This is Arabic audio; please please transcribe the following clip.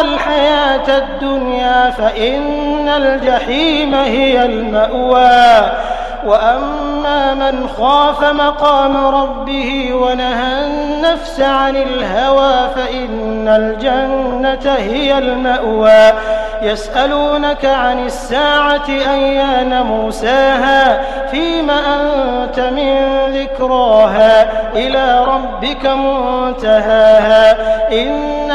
الحياة الدنيا فإن الجحيم هي المأوى. وأما من خاف مقام ربه ونهى النفس عن الهوى فإن الجنة هي المأوى. يسألونك عن الساعة أيان موساها؟ فيم أنت من ذكراها؟ إلى ربك منتهاها.